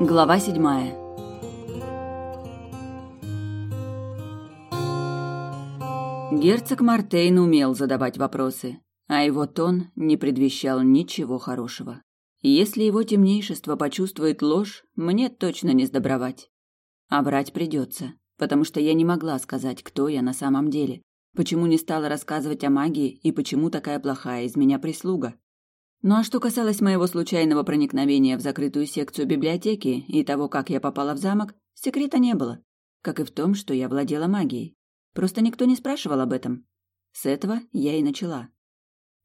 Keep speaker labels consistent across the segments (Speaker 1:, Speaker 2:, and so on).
Speaker 1: Глава седьмая. Герцог Мартейн умел задавать вопросы, а его тон не предвещал ничего хорошего. Если его темнейшество почувствует ложь, мне точно не сдобровать. А врать придется, потому что я не могла сказать, кто я на самом деле, почему не стала рассказывать о магии и почему такая плохая из меня прислуга. Ну а что касалось моего случайного проникновения в закрытую секцию библиотеки и того, как я попала в замок, секрета не было, как и в том, что я владела магией. Просто никто не спрашивал об этом. С этого я и начала.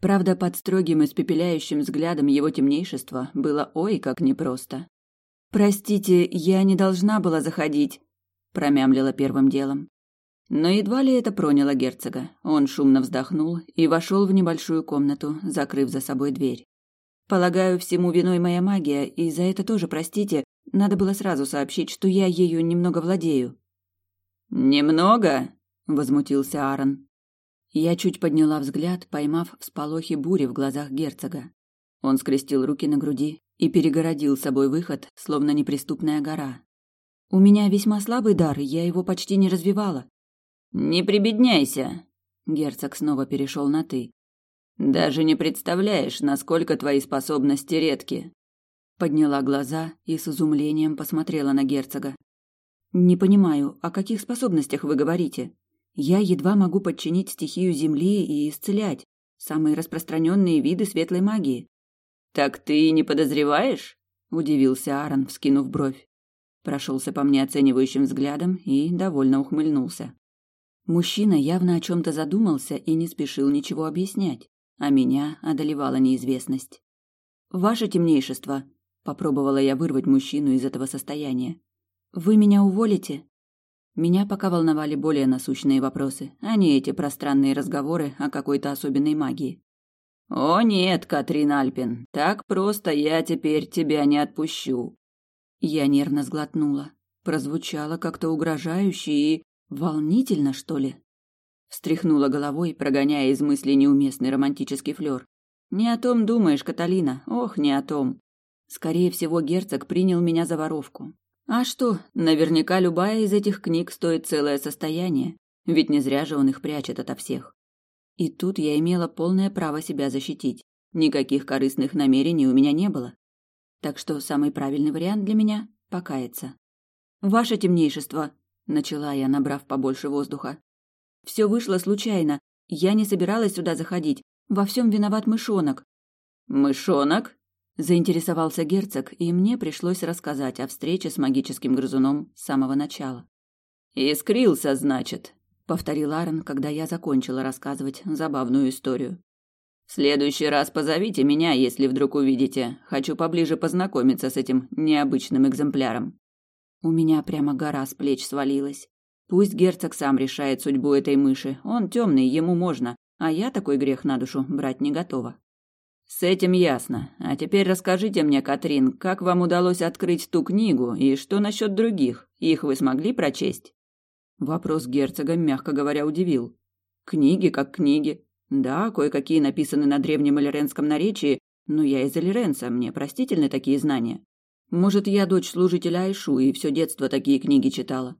Speaker 1: Правда, под строгим испепеляющим взглядом его темнейшества было ой как непросто. «Простите, я не должна была заходить», — промямлила первым делом. Но едва ли это проняло герцога. Он шумно вздохнул и вошел в небольшую комнату, закрыв за собой дверь. Полагаю, всему виной моя магия, и за это тоже простите, надо было сразу сообщить, что я ею немного владею. Немного? возмутился Аарон. Я чуть подняла взгляд, поймав всполохи бури в глазах герцога. Он скрестил руки на груди и перегородил собой выход, словно неприступная гора. У меня весьма слабый дар, я его почти не развивала. Не прибедняйся. Герцог снова перешел на ты. Даже не представляешь, насколько твои способности редки. Подняла глаза и с изумлением посмотрела на герцога. Не понимаю, о каких способностях вы говорите? Я едва могу подчинить стихию земли и исцелять, самые распространенные виды светлой магии. Так ты не подозреваешь? удивился Аарон, вскинув бровь. Прошелся по мне оценивающим взглядом и довольно ухмыльнулся. Мужчина явно о чем-то задумался и не спешил ничего объяснять, а меня одолевала неизвестность. «Ваше темнейшество», — попробовала я вырвать мужчину из этого состояния. «Вы меня уволите?» Меня пока волновали более насущные вопросы, а не эти пространные разговоры о какой-то особенной магии. «О нет, Катрин Альпин, так просто я теперь тебя не отпущу». Я нервно сглотнула. Прозвучало как-то угрожающе и Волнительно, что ли? Встряхнула головой, прогоняя из мысли неуместный романтический флёр. Не о том думаешь, Каталина. Ох, не о том. Скорее всего, герцог принял меня за воровку. А что, наверняка любая из этих книг стоит целое состояние, ведь не зря же он их прячет ото всех. И тут я имела полное право себя защитить. Никаких корыстных намерений у меня не было. Так что самый правильный вариант для меня – покаяться. «Ваше темнейшество», начала я, набрав побольше воздуха. Все вышло случайно. Я не собиралась сюда заходить. Во всем виноват мышонок. Мышонок? заинтересовался герцог, и мне пришлось рассказать о встрече с магическим грызуном с самого начала. Искрился, значит, повторил Аарон, когда я закончила рассказывать забавную историю. В следующий раз позовите меня, если вдруг увидите. Хочу поближе познакомиться с этим необычным экземпляром. У меня прямо гора с плеч свалилась. Пусть герцог сам решает судьбу этой мыши. Он темный, ему можно, а я такой грех на душу брать не готова. С этим ясно. А теперь расскажите мне, Катрин, как вам удалось открыть ту книгу и что насчет других? Их вы смогли прочесть? Вопрос герцога, мягко говоря, удивил. Книги как книги. Да, кое-какие написаны на древнем элеренском наречии, но я из Элеренса, мне простительны такие знания. Может, я дочь служителя Айшу и все детство такие книги читала.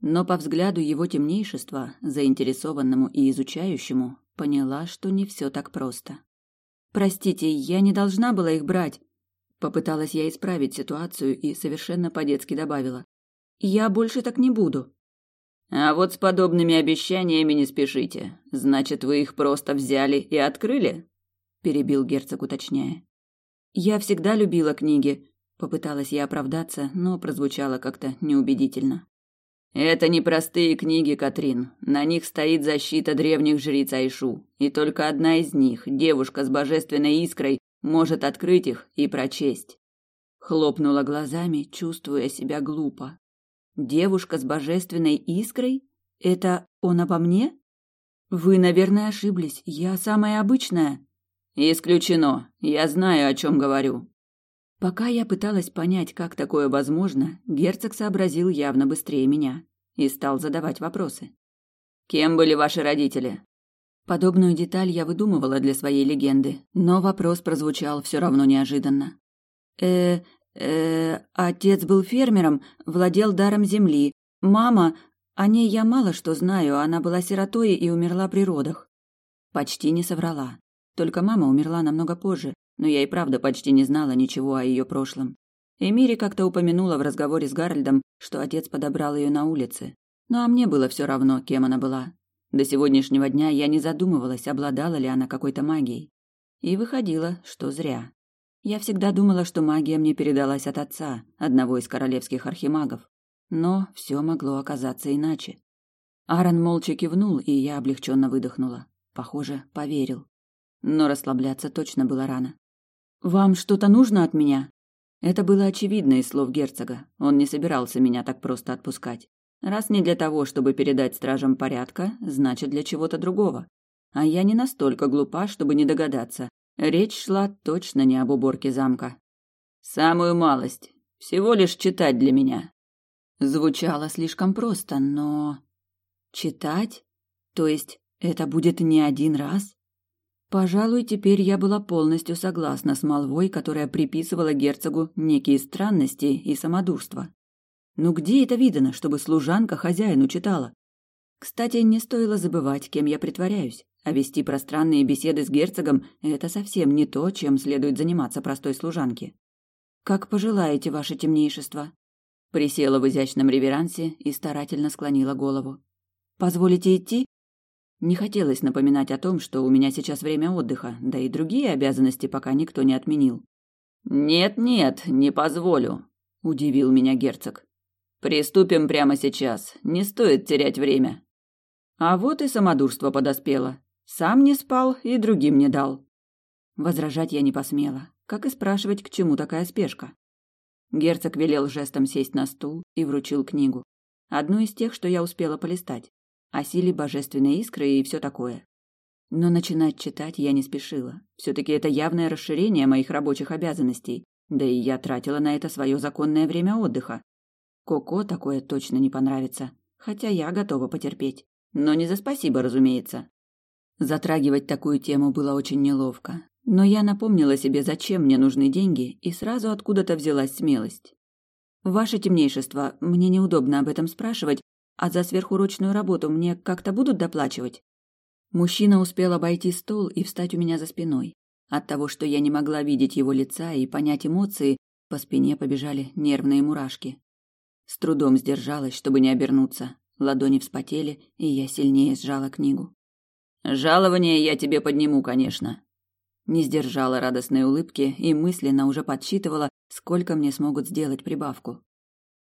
Speaker 1: Но по взгляду его темнейшества, заинтересованному и изучающему, поняла, что не все так просто. Простите, я не должна была их брать. Попыталась я исправить ситуацию и совершенно по-детски добавила: "Я больше так не буду". А вот с подобными обещаниями не спешите. Значит, вы их просто взяли и открыли? перебил герцог, уточняя. Я всегда любила книги, Попыталась я оправдаться, но прозвучало как-то неубедительно. Это не простые книги, Катрин. На них стоит защита древних жриц Айшу, и только одна из них, девушка с божественной искрой, может открыть их и прочесть. Хлопнула глазами, чувствуя себя глупо. Девушка с божественной искрой? Это он обо мне? Вы, наверное, ошиблись. Я самая обычная. Исключено. Я знаю, о чем говорю. Пока я пыталась понять, как такое возможно, герцог сообразил явно быстрее меня и стал задавать вопросы. «Кем были ваши родители?» Подобную деталь я выдумывала для своей легенды, но вопрос прозвучал все равно неожиданно. «Э, Э, отец был фермером, владел даром земли. Мама, о ней я мало что знаю, она была сиротой и умерла при родах. Почти не соврала. Только мама умерла намного позже, но я и правда почти не знала ничего о ее прошлом. Эмири как-то упомянула в разговоре с Гарольдом, что отец подобрал ее на улице. Ну а мне было все равно, кем она была. До сегодняшнего дня я не задумывалась, обладала ли она какой-то магией. И выходило, что зря. Я всегда думала, что магия мне передалась от отца, одного из королевских архимагов. Но все могло оказаться иначе. Аарон молча кивнул, и я облегченно выдохнула. Похоже, поверил. Но расслабляться точно было рано. «Вам что-то нужно от меня?» Это было очевидно из слов герцога. Он не собирался меня так просто отпускать. Раз не для того, чтобы передать стражам порядка, значит для чего-то другого. А я не настолько глупа, чтобы не догадаться. Речь шла точно не об уборке замка. Самую малость. Всего лишь читать для меня. Звучало слишком просто, но... Читать? То есть это будет не один раз? Пожалуй, теперь я была полностью согласна с молвой, которая приписывала герцогу некие странности и самодурство. Ну где это видано, чтобы служанка хозяину читала? Кстати, не стоило забывать, кем я притворяюсь, а вести пространные беседы с герцогом – это совсем не то, чем следует заниматься простой служанке. «Как пожелаете, ваше темнейшество», Присела в изящном реверансе и старательно склонила голову. «Позволите идти?» Не хотелось напоминать о том, что у меня сейчас время отдыха, да и другие обязанности пока никто не отменил. «Нет-нет, не позволю», — удивил меня герцог. «Приступим прямо сейчас, не стоит терять время». А вот и самодурство подоспело. Сам не спал и другим не дал. Возражать я не посмела, как и спрашивать, к чему такая спешка. Герцог велел жестом сесть на стул и вручил книгу. Одну из тех, что я успела полистать о силе божественной искры и все такое. Но начинать читать я не спешила. Все-таки это явное расширение моих рабочих обязанностей, да и я тратила на это свое законное время отдыха. Коко такое точно не понравится, хотя я готова потерпеть. Но не за спасибо, разумеется. Затрагивать такую тему было очень неловко, но я напомнила себе, зачем мне нужны деньги, и сразу откуда-то взялась смелость. «Ваше темнейшество, мне неудобно об этом спрашивать, а за сверхурочную работу мне как-то будут доплачивать? Мужчина успел обойти стол и встать у меня за спиной. От того, что я не могла видеть его лица и понять эмоции, по спине побежали нервные мурашки. С трудом сдержалась, чтобы не обернуться. Ладони вспотели, и я сильнее сжала книгу. «Жалование я тебе подниму, конечно». Не сдержала радостной улыбки и мысленно уже подсчитывала, сколько мне смогут сделать прибавку.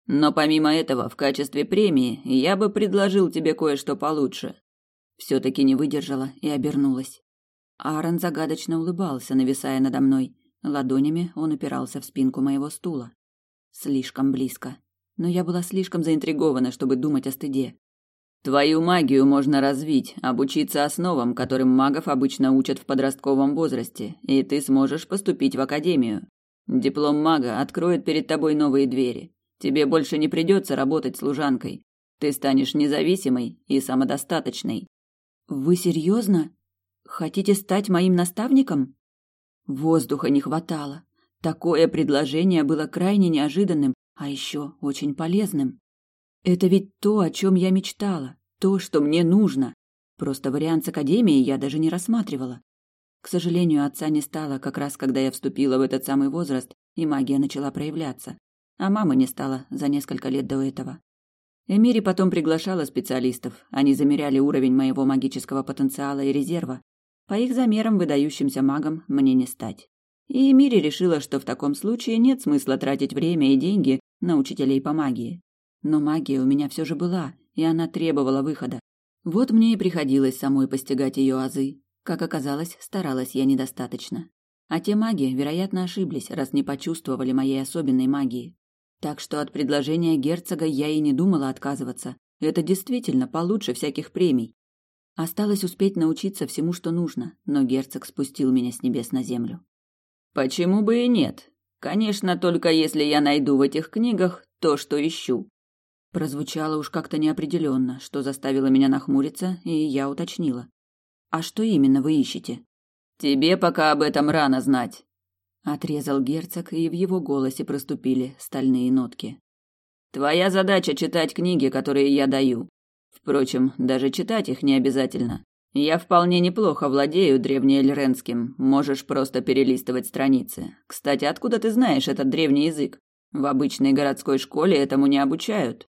Speaker 1: Но помимо этого, в качестве премии я бы предложил тебе кое-что получше. Все-таки не выдержала и обернулась. Аарон загадочно улыбался, нависая надо мной. Ладонями он упирался в спинку моего стула. Слишком близко. Но я была слишком заинтригована, чтобы думать о стыде. Твою магию можно развить, обучиться основам, которым магов обычно учат в подростковом возрасте, и ты сможешь поступить в академию. Диплом мага откроет перед тобой новые двери. Тебе больше не придется работать служанкой. Ты станешь независимой и самодостаточной. Вы серьезно? Хотите стать моим наставником? Воздуха не хватало. Такое предложение было крайне неожиданным, а еще очень полезным. Это ведь то, о чем я мечтала, то, что мне нужно. Просто вариант с академией я даже не рассматривала. К сожалению, отца не стало как раз, когда я вступила в этот самый возраст, и магия начала проявляться а мамы не стало за несколько лет до этого. Эмири потом приглашала специалистов, они замеряли уровень моего магического потенциала и резерва. По их замерам выдающимся магом мне не стать. И Эмири решила, что в таком случае нет смысла тратить время и деньги на учителей по магии. Но магия у меня все же была, и она требовала выхода. Вот мне и приходилось самой постигать ее азы. Как оказалось, старалась я недостаточно. А те маги, вероятно, ошиблись, раз не почувствовали моей особенной магии. Так что от предложения герцога я и не думала отказываться. Это действительно получше всяких премий. Осталось успеть научиться всему, что нужно, но герцог спустил меня с небес на землю. Почему бы и нет? Конечно, только если я найду в этих книгах то, что ищу. Прозвучало уж как-то неопределенно, что заставило меня нахмуриться, и я уточнила. А что именно вы ищете? Тебе пока об этом рано знать. Отрезал герцог, и в его голосе проступили стальные нотки. Твоя задача читать книги, которые я даю. Впрочем, даже читать их не обязательно. Я вполне неплохо владею древнеэльренским. Можешь просто перелистывать страницы. Кстати, откуда ты знаешь этот древний язык? В обычной городской школе этому не обучают.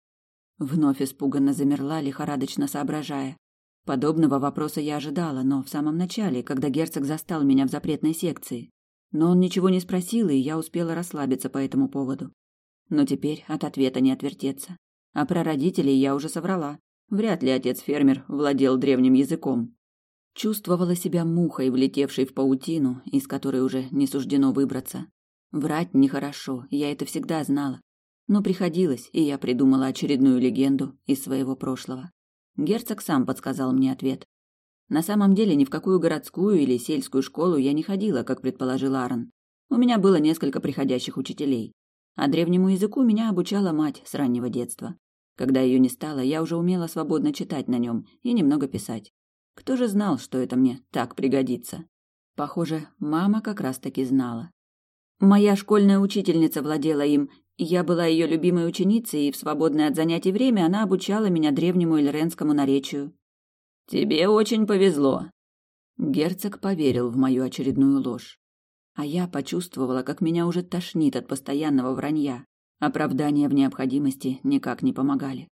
Speaker 1: Вновь испуганно замерла, лихорадочно соображая. Подобного вопроса я ожидала, но в самом начале, когда герцог застал меня в запретной секции. Но он ничего не спросил, и я успела расслабиться по этому поводу. Но теперь от ответа не отвертеться. А про родителей я уже соврала. Вряд ли отец-фермер владел древним языком. Чувствовала себя мухой, влетевшей в паутину, из которой уже не суждено выбраться. Врать нехорошо, я это всегда знала. Но приходилось, и я придумала очередную легенду из своего прошлого. Герцог сам подсказал мне ответ. На самом деле ни в какую городскую или сельскую школу я не ходила, как предположил Аарон. У меня было несколько приходящих учителей. А древнему языку меня обучала мать с раннего детства. Когда ее не стало, я уже умела свободно читать на нем и немного писать. Кто же знал, что это мне так пригодится? Похоже, мама как раз-таки знала. Моя школьная учительница владела им, я была ее любимой ученицей, и в свободное от занятий время она обучала меня древнему эльренскому наречию. Тебе очень повезло. Герцог поверил в мою очередную ложь. А я почувствовала, как меня уже тошнит от постоянного вранья. Оправдания в необходимости никак не помогали.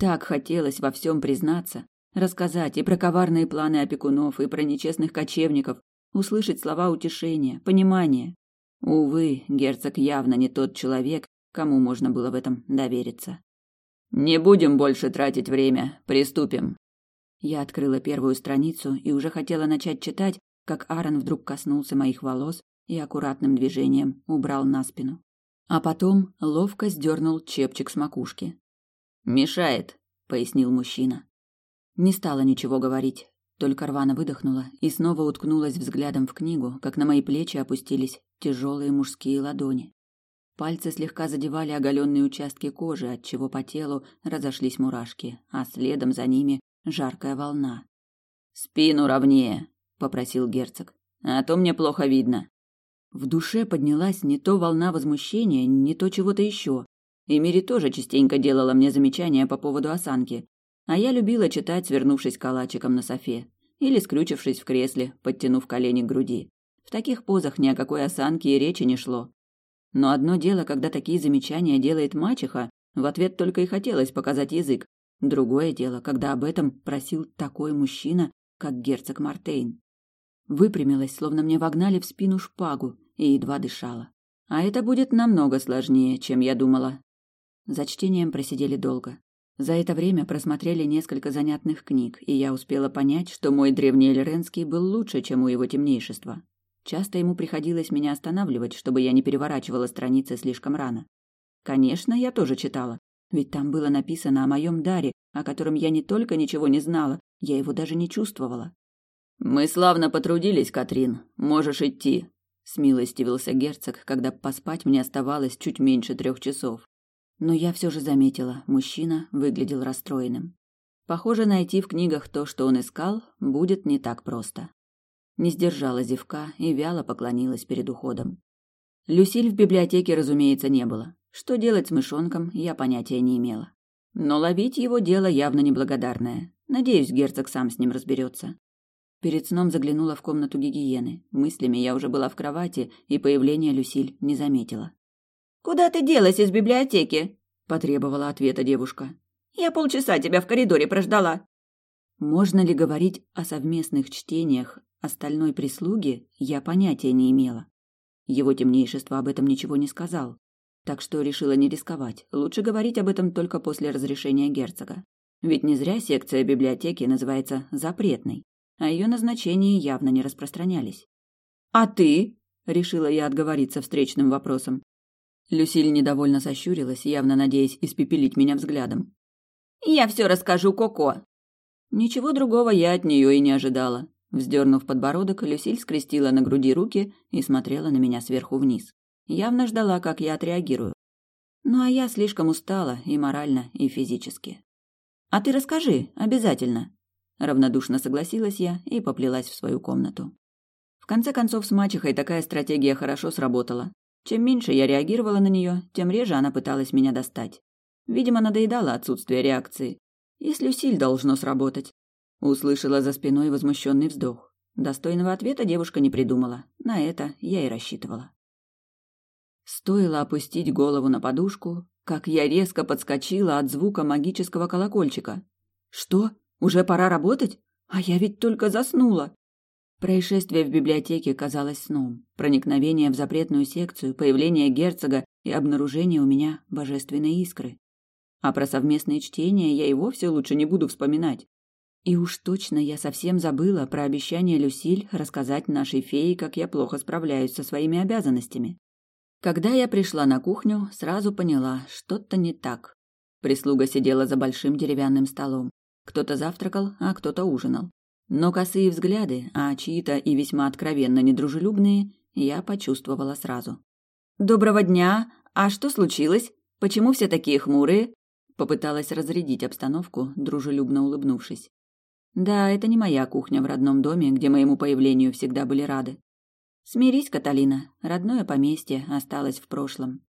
Speaker 1: Так хотелось во всем признаться, рассказать и про коварные планы опекунов, и про нечестных кочевников, услышать слова утешения, понимания. Увы, герцог явно не тот человек, кому можно было в этом довериться. «Не будем больше тратить время, приступим», я открыла первую страницу и уже хотела начать читать, как Аарон вдруг коснулся моих волос и аккуратным движением убрал на спину. А потом ловко сдернул чепчик с макушки. «Мешает», — пояснил мужчина. Не стала ничего говорить, только рвано выдохнула и снова уткнулась взглядом в книгу, как на мои плечи опустились тяжелые мужские ладони. Пальцы слегка задевали оголенные участки кожи, отчего по телу разошлись мурашки, а следом за ними жаркая волна. «Спину ровнее», — попросил герцог, — «а то мне плохо видно». В душе поднялась не то волна возмущения, не то чего-то еще. Эмири тоже частенько делала мне замечания по поводу осанки, а я любила читать, свернувшись калачиком на софе или скрючившись в кресле, подтянув колени к груди. В таких позах ни о какой осанке и речи не шло. Но одно дело, когда такие замечания делает мачеха, в ответ только и хотелось показать язык, Другое дело, когда об этом просил такой мужчина, как герцог Мартейн. Выпрямилась, словно мне вогнали в спину шпагу, и едва дышала. А это будет намного сложнее, чем я думала. За чтением просидели долго. За это время просмотрели несколько занятных книг, и я успела понять, что мой древний Эльренский был лучше, чем у его темнейшества. Часто ему приходилось меня останавливать, чтобы я не переворачивала страницы слишком рано. Конечно, я тоже читала, ведь там было написано о моем даре, о котором я не только ничего не знала, я его даже не чувствовала. «Мы славно потрудились, Катрин. Можешь идти», — смилостивился герцог, когда поспать мне оставалось чуть меньше трех часов. Но я все же заметила, мужчина выглядел расстроенным. Похоже, найти в книгах то, что он искал, будет не так просто. Не сдержала зевка и вяло поклонилась перед уходом. Люсиль в библиотеке, разумеется, не было. Что делать с мышонком, я понятия не имела. Но ловить его дело явно неблагодарное. Надеюсь, герцог сам с ним разберется. Перед сном заглянула в комнату гигиены. Мыслями я уже была в кровати, и появление Люсиль не заметила. «Куда ты делась из библиотеки?» – потребовала ответа девушка. «Я полчаса тебя в коридоре прождала». Можно ли говорить о совместных чтениях остальной прислуги, я понятия не имела. Его темнейшество об этом ничего не сказал так что решила не рисковать. Лучше говорить об этом только после разрешения герцога. Ведь не зря секция библиотеки называется запретной, а ее назначения явно не распространялись. «А ты?» – решила я отговориться встречным вопросом. Люсиль недовольно сощурилась, явно надеясь испепелить меня взглядом. «Я все расскажу Коко!» Ничего другого я от нее и не ожидала. Вздернув подбородок, Люсиль скрестила на груди руки и смотрела на меня сверху вниз. Явно ждала, как я отреагирую. Ну а я слишком устала и морально, и физически. А ты расскажи, обязательно. Равнодушно согласилась я и поплелась в свою комнату. В конце концов, с мачехой такая стратегия хорошо сработала. Чем меньше я реагировала на нее, тем реже она пыталась меня достать. Видимо, надоедало отсутствие реакции. И с Люсиль должно сработать. Услышала за спиной возмущенный вздох. Достойного ответа девушка не придумала. На это я и рассчитывала. Стоило опустить голову на подушку, как я резко подскочила от звука магического колокольчика. Что? Уже пора работать? А я ведь только заснула. Происшествие в библиотеке казалось сном. Проникновение в запретную секцию, появление герцога и обнаружение у меня божественной искры. А про совместные чтения я и вовсе лучше не буду вспоминать. И уж точно я совсем забыла про обещание Люсиль рассказать нашей фее, как я плохо справляюсь со своими обязанностями. Когда я пришла на кухню, сразу поняла, что-то не так. Прислуга сидела за большим деревянным столом. Кто-то завтракал, а кто-то ужинал. Но косые взгляды, а чьи-то и весьма откровенно недружелюбные, я почувствовала сразу. «Доброго дня! А что случилось? Почему все такие хмурые?» Попыталась разрядить обстановку, дружелюбно улыбнувшись. «Да, это не моя кухня в родном доме, где моему появлению всегда были рады. Смирись, Каталина, родное поместье осталось в прошлом».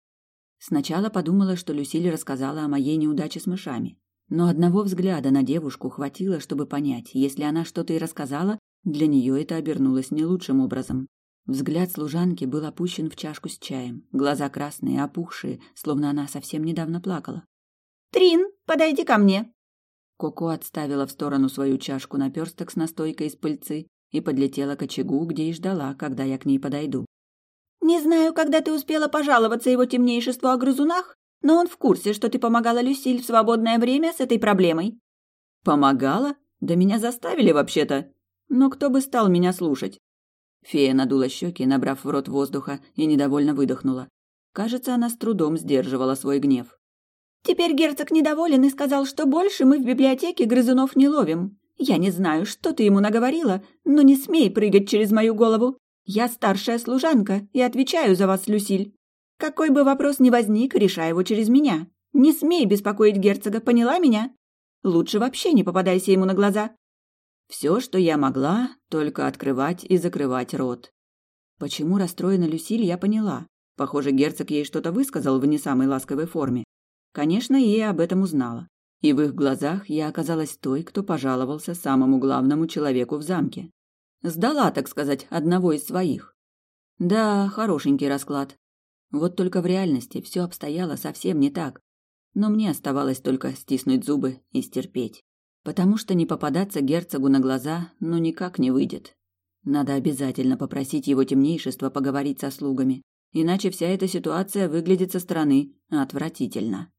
Speaker 1: Сначала подумала, что Люсиль рассказала о моей неудаче с мышами. Но одного взгляда на девушку хватило, чтобы понять, если она что-то и рассказала, для нее это обернулось не лучшим образом. Взгляд служанки был опущен в чашку с чаем, глаза красные, опухшие, словно она совсем недавно плакала. «Трин, подойди ко мне!» Коко отставила в сторону свою чашку наперсток с настойкой из пыльцы и подлетела к очагу, где и ждала, когда я к ней подойду. «Не знаю, когда ты успела пожаловаться его темнейшеству о грызунах, но он в курсе, что ты помогала Люсиль в свободное время с этой проблемой». «Помогала? Да меня заставили вообще-то. Но кто бы стал меня слушать?» Фея надула щеки, набрав в рот воздуха, и недовольно выдохнула. Кажется, она с трудом сдерживала свой гнев. «Теперь герцог недоволен и сказал, что больше мы в библиотеке грызунов не ловим. Я не знаю, что ты ему наговорила, но не смей прыгать через мою голову. Я старшая служанка и отвечаю за вас, Люсиль. Какой бы вопрос ни возник, решай его через меня. Не смей беспокоить герцога, поняла меня? Лучше вообще не попадайся ему на глаза. Все, что я могла, только открывать и закрывать рот. Почему расстроена Люсиль, я поняла. Похоже, герцог ей что-то высказал в не самой ласковой форме. Конечно, и об этом узнала. И в их глазах я оказалась той, кто пожаловался самому главному человеку в замке. Сдала, так сказать, одного из своих. Да, хорошенький расклад. Вот только в реальности все обстояло совсем не так. Но мне оставалось только стиснуть зубы и стерпеть. Потому что не попадаться герцогу на глаза ну никак не выйдет. Надо обязательно попросить его темнейшество поговорить со слугами. Иначе вся эта ситуация выглядит со стороны отвратительно.